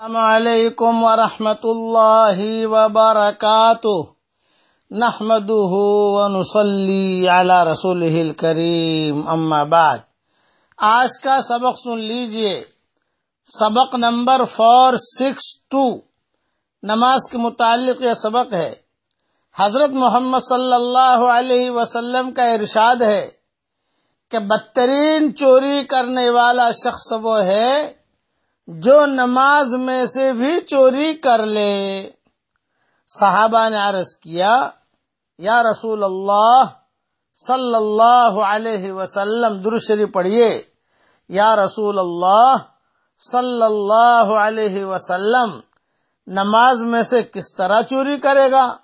السلام علیکم ورحمۃ اللہ وبرکاتہ۔ نحمده ونصلي على رسوله الكريم اما بعد۔ آج کا سبق سن لیجیے۔ سبق نمبر فور سکس ٹو نماز کے متعلق یہ سبق ہے۔ حضرت محمد صلی اللہ علیہ وسلم کا ارشاد ہے کہ بدترین چوری کرنے والا شخص وہ ہے جو نماز میں سے بھی چوری کر لے۔ صحابہ نے عرض کیا، یا رسول اللہ صلی اللہ علیہ وسلم درشری پڑھیے۔ یا رسول اللہ صلی اللہ علیہ وسلم، نماز میں سے کس طرح چوری کرے گا؟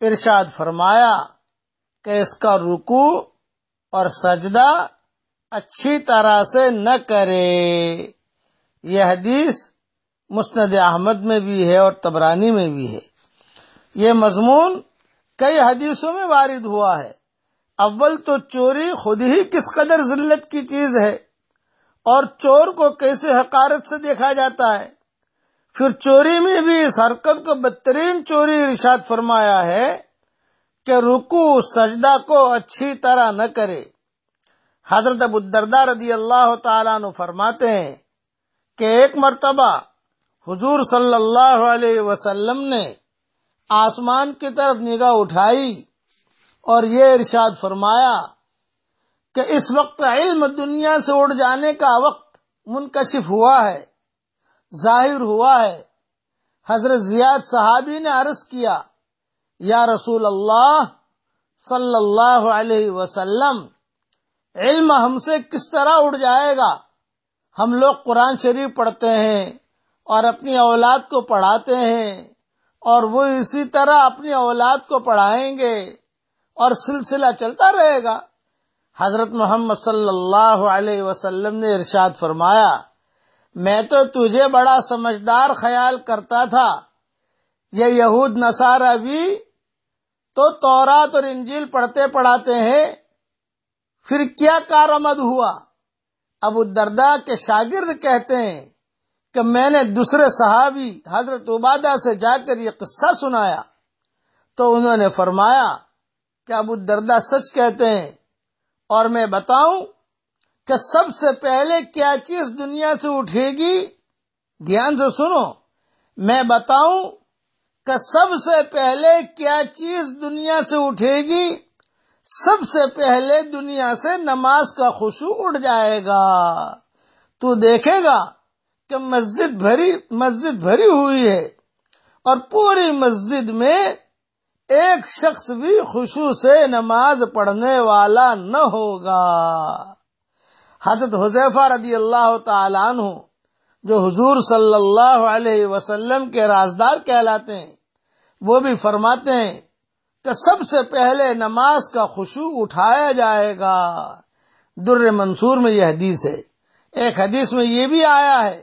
ارشاد فرمایا کہ اس کا رکو اور سجدہ اچھی طرح سے نہ کرے۔ یہ حدیث مسند احمد میں بھی ہے اور تبرانی میں بھی ہے۔ یہ مضمون کئی حدیثوں میں وارد ہوا ہے۔ اول تو چوری خود ہی کس قدر ذلت کی چیز ہے اور چور کو کیسے حقارت سے دیکھا جاتا ہے۔ پھر چوری میں بھی اس حرکت کو بدترین چوری ارشاد فرمایا ہے کہ رکو سجدہ کو اچھی طرح نہ کرے۔ حضرت ابو الدرداء رضی اللہ تعالیٰ عنہ فرماتے ہیں کہ ایک مرتبہ حضور صلی اللہ علیہ وسلم نے آسمان کی طرف نگاہ اٹھائی اور یہ ارشاد فرمایا کہ اس وقت علم دنیا سے اڑ جانے کا وقت منکشف ہوا ہے، ظاہر ہوا ہے۔ حضرت زیاد صحابی نے عرض کیا، یا رسول اللہ صلی اللہ علیہ وسلم، علم ہم سے کس طرح اڑ جائے گا؟ ہم لوگ قرآن شریف پڑھتے ہیں اور اپنی اولاد کو پڑھاتے ہیں اور وہ اسی طرح اپنی اولاد کو پڑھائیں گے اور سلسلہ چلتا رہے گا۔ حضرت محمد صلی اللہ علیہ وسلم نے ارشاد فرمایا، میں تو تجھے بڑا سمجھدار خیال کرتا تھا۔ یہ یہود نصارہ بھی تو تورات اور انجیل پڑھتے پڑھاتے ہیں۔ پھر کیا کارآمد ہوا؟ ابو دردا کے شاگرد کہتے ہیں کہ میں نے دوسرے صحابی حضرت عبادہ سے جا کر یہ قصہ سنایا تو انہوں نے فرمایا کہ ابو دردا سچ کہتے ہیں اور میں بتاؤں کہ سب سے پہلے کیا چیز دنیا سے اٹھے گی؟ دھیان سے سنو، میں بتاؤں کہ سب سے پہلے کیا چیز دنیا سے اٹھے گی؟ سب سے پہلے دنیا سے نماز کا خوشو اڑ جائے گا۔ تو دیکھے گا کہ مسجد بھری مسجد بھری ہوئی ہے اور پوری مسجد میں ایک شخص بھی خوشو سے نماز پڑھنے والا نہ ہوگا۔ حضرت حذیفہ رضی اللہ تعالیٰ عنہ، جو حضور صلی اللہ علیہ وسلم کے رازدار کہلاتے ہیں، وہ بھی فرماتے ہیں کہ سب سے پہلے نماز کا خوشو اٹھایا جائے گا۔ در منصور میں یہ حدیث ہے۔ ایک حدیث میں یہ بھی آیا ہے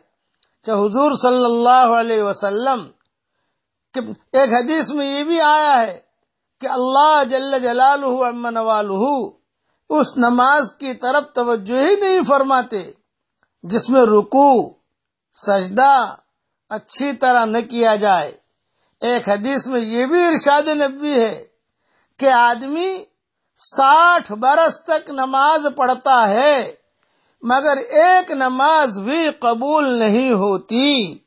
کہ حضور صلی اللہ علیہ وسلم ایک حدیث میں یہ بھی آیا ہے کہ اللہ جل جلال امن والہ اس نماز کی طرف توجہ ہی نہیں فرماتے، جس میں رکو سجدہ اچھی طرح نہ کیا جائے۔ ایک حدیث میں یہ بھی ارشاد نبی ہے کہ آدمی ساٹھ برس تک نماز پڑھتا ہے، مگر ایک نماز بھی قبول نہیں ہوتی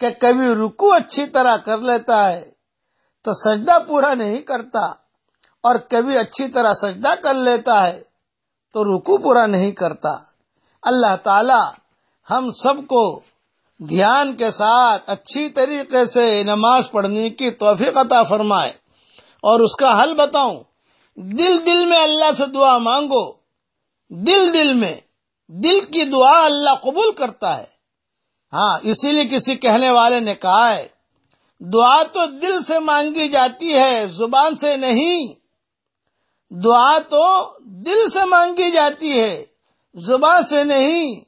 کہ کبھی رکو اچھی طرح کر لیتا ہے، تو سجدہ پورا نہیں کرتا اور کبھی اچھی طرح سجدہ کر لیتا ہے تو رکو پورا نہیں کرتا۔ اللہ تعالی ہم سب کو دھیان کے ساتھ اچھی طریقے سے نماز پڑھنے کی توفیق عطا فرمائے اور اس کا حل بتاؤں۔ دل دل میں اللہ سے دعا مانگو۔ دل دل میں دل کی دعا اللہ قبول کرتا ہے۔ ہاں اسی لیے کسی کہنے والے نے کہا ہے، دعا تو دل سے مانگی جاتی ہے، زبان سے نہیں۔ دعا تو دل سے مانگی جاتی ہے، زبان سے نہیں۔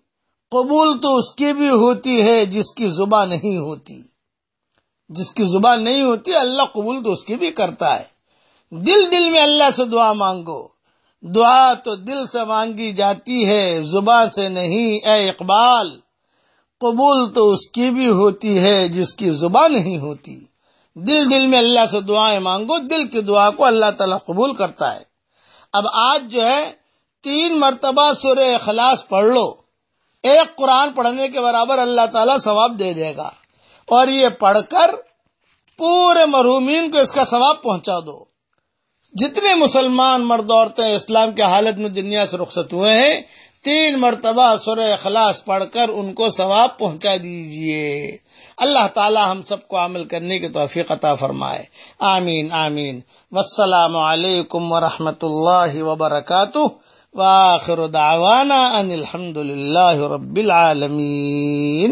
قبول تو اس کی بھی ہوتی ہے جس کی زبان نہیں ہوتی۔ جس کی زبان نہیں ہوتی، اللہ قبول تو اس کی بھی کرتا ہے۔ دل دل میں اللہ سے دعا مانگو۔ دعا تو دل سے مانگی جاتی ہے، زبان سے نہیں۔ اے اقبال، قبول تو اس کی بھی ہوتی ہے جس کی زبان نہیں ہوتی۔ دل دل میں اللہ سے دعائیں مانگو، دل کی دعا کو اللہ تعالیٰ قبول کرتا ہے۔ اب آج جو ہے، تین مرتبہ سورہ اخلاص پڑھ لو۔ ایک قرآن پڑھنے کے برابر اللہ تعالیٰ ثواب دے دے گا۔ اور یہ پڑھ کر پورے مرحومین کو اس کا ثواب پہنچا دو۔ جتنے مسلمان مرد عورتیں اسلام کے حالت میں دنیا سے رخصت ہوئے ہیں، تین مرتبہ سورہ اخلاص پڑھ کر ان کو ثواب پہنچا دیجیے۔ اللہ تعالی ہم سب کو عمل کرنے کی توفیق عطا فرمائے۔ آمین آمین۔ والسلام علیکم ورحمۃ اللہ وبرکاتہ۔ واخر دعوانا ان الحمد لله رب العالمین